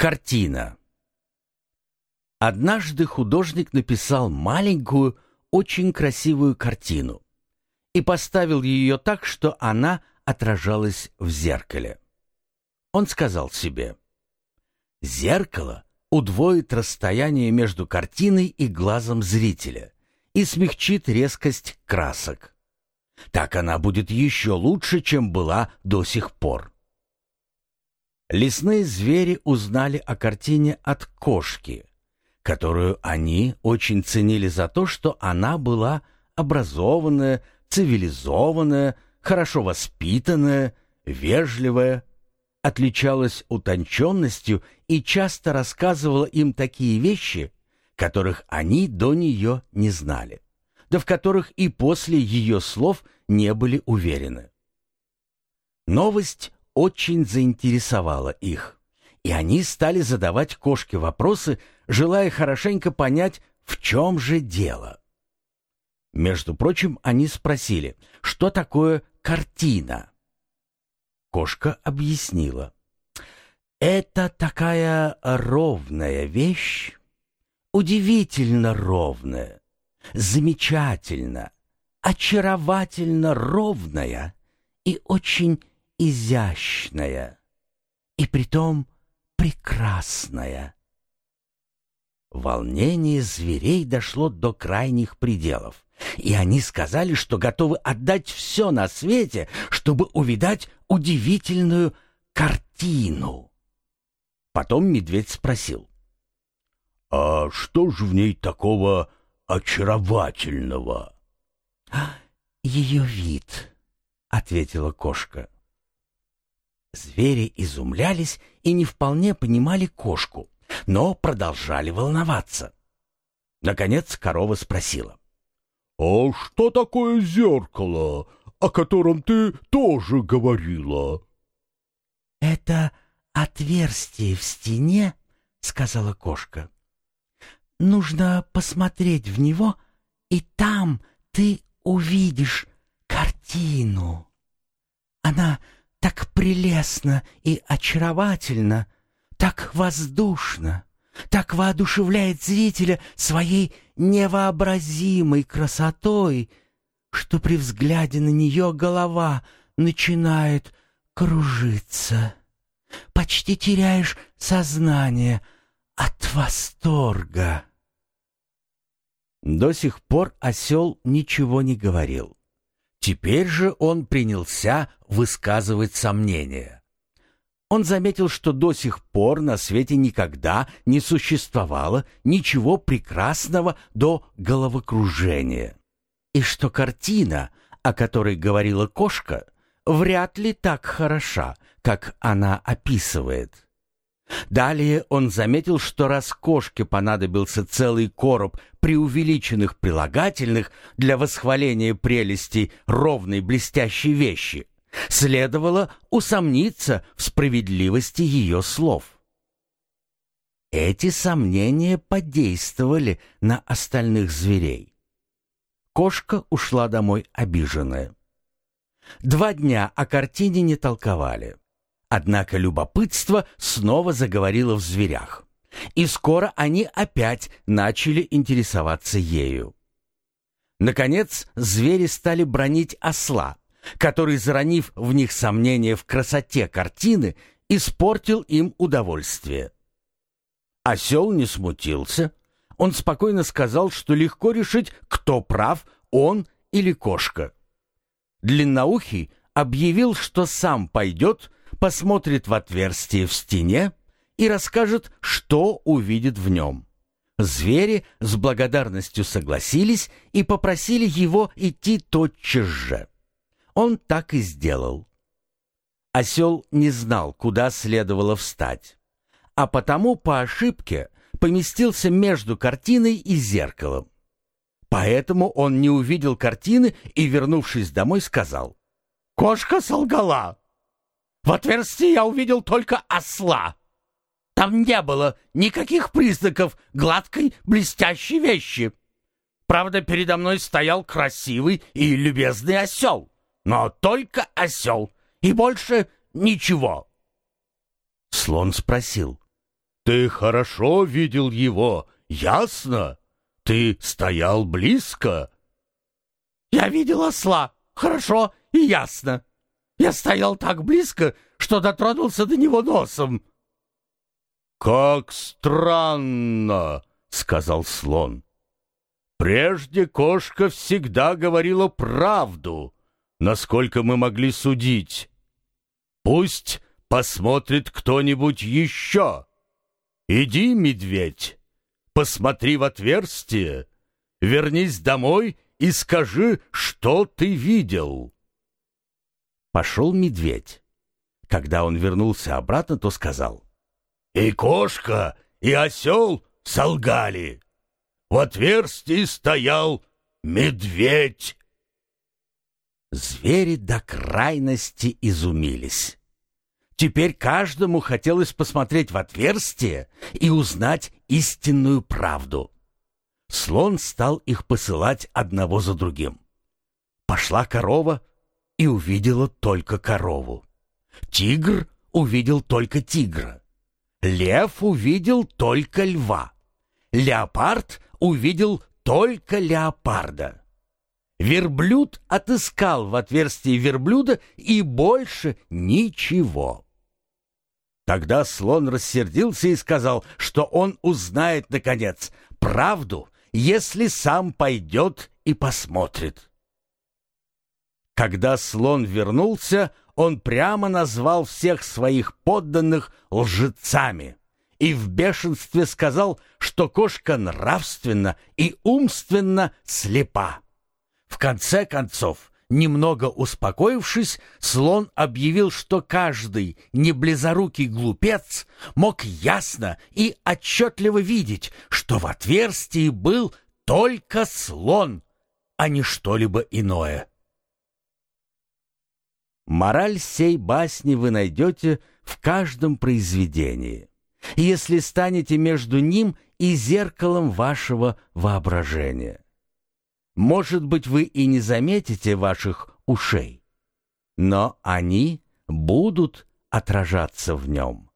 Картина. Однажды художник написал маленькую, очень красивую картину и поставил ее так, что она отражалась в зеркале. Он сказал себе, «Зеркало удвоит расстояние между картиной и глазом зрителя и смягчит резкость красок. Так она будет еще лучше, чем была до сих пор». Лесные звери узнали о картине от кошки, которую они очень ценили за то, что она была образованная, цивилизованная, хорошо воспитанная, вежливая, отличалась утонченностью и часто рассказывала им такие вещи, которых они до нее не знали, да в которых и после ее слов не были уверены. Новость очень заинтересовало их. И они стали задавать кошке вопросы, желая хорошенько понять, в чем же дело. Между прочим, они спросили, что такое картина. Кошка объяснила. Это такая ровная вещь, удивительно ровная, замечательно, очаровательно ровная и очень изящная и притом прекрасная. Волнение зверей дошло до крайних пределов, и они сказали, что готовы отдать все на свете, чтобы увидать удивительную картину. Потом медведь спросил, «А что же в ней такого очаровательного?» «Ее вид», — ответила кошка. Звери изумлялись и не вполне понимали кошку, но продолжали волноваться. Наконец корова спросила. «А что такое зеркало, о котором ты тоже говорила?» «Это отверстие в стене», — сказала кошка. «Нужно посмотреть в него, и там ты увидишь картину. Она так прелестно и очаровательно, так воздушно, так воодушевляет зрителя своей невообразимой красотой, что при взгляде на нее голова начинает кружиться. Почти теряешь сознание от восторга. До сих пор осел ничего не говорил. Теперь же он принялся высказывать сомнения. Он заметил, что до сих пор на свете никогда не существовало ничего прекрасного до головокружения, и что картина, о которой говорила кошка, вряд ли так хороша, как она описывает. Далее он заметил, что раз кошке понадобился целый короб преувеличенных прилагательных для восхваления прелестей ровной блестящей вещи, следовало усомниться в справедливости ее слов. Эти сомнения подействовали на остальных зверей. Кошка ушла домой обиженная. Два дня о картине не толковали. Однако любопытство снова заговорило в зверях, и скоро они опять начали интересоваться ею. Наконец, звери стали бронить осла, который, заронив в них сомнения в красоте картины, испортил им удовольствие. Осел не смутился. Он спокойно сказал, что легко решить, кто прав, он или кошка. Длинноухий объявил, что сам пойдет посмотрит в отверстие в стене и расскажет, что увидит в нем. Звери с благодарностью согласились и попросили его идти тотчас же. Он так и сделал. Осел не знал, куда следовало встать, а потому по ошибке поместился между картиной и зеркалом. Поэтому он не увидел картины и, вернувшись домой, сказал, «Кошка солгала! В отверстии я увидел только осла. Там не было никаких признаков гладкой блестящей вещи. Правда, передо мной стоял красивый и любезный осел. Но только осел, и больше ничего. Слон спросил, Ты хорошо видел его, ясно? Ты стоял близко?» «Я видел осла, хорошо и ясно. Я стоял так близко, что дотронулся до него носом». «Как странно!» — сказал слон. «Прежде кошка всегда говорила правду, насколько мы могли судить. Пусть посмотрит кто-нибудь еще. Иди, медведь, посмотри в отверстие, вернись домой и скажи, что ты видел». Пошел медведь. Когда он вернулся обратно, то сказал. «И кошка, и осел солгали. В отверстии стоял медведь». Звери до крайности изумились. Теперь каждому хотелось посмотреть в отверстие и узнать истинную правду. Слон стал их посылать одного за другим. Пошла корова и увидела только корову. Тигр увидел только тигра. Лев увидел только льва. Леопард увидел только леопарда. Верблюд отыскал в отверстии верблюда и больше ничего. Тогда слон рассердился и сказал, что он узнает, наконец, правду, если сам пойдет и посмотрит. Когда слон вернулся, он прямо назвал всех своих подданных лжецами и в бешенстве сказал, что кошка нравственно и умственно слепа. В конце концов, немного успокоившись, слон объявил, что каждый неблизорукий глупец мог ясно и отчетливо видеть, что в отверстии был только слон, а не что-либо иное. Мораль сей басни вы найдете в каждом произведении, если станете между ним и зеркалом вашего воображения. Может быть, вы и не заметите ваших ушей, но они будут отражаться в нем.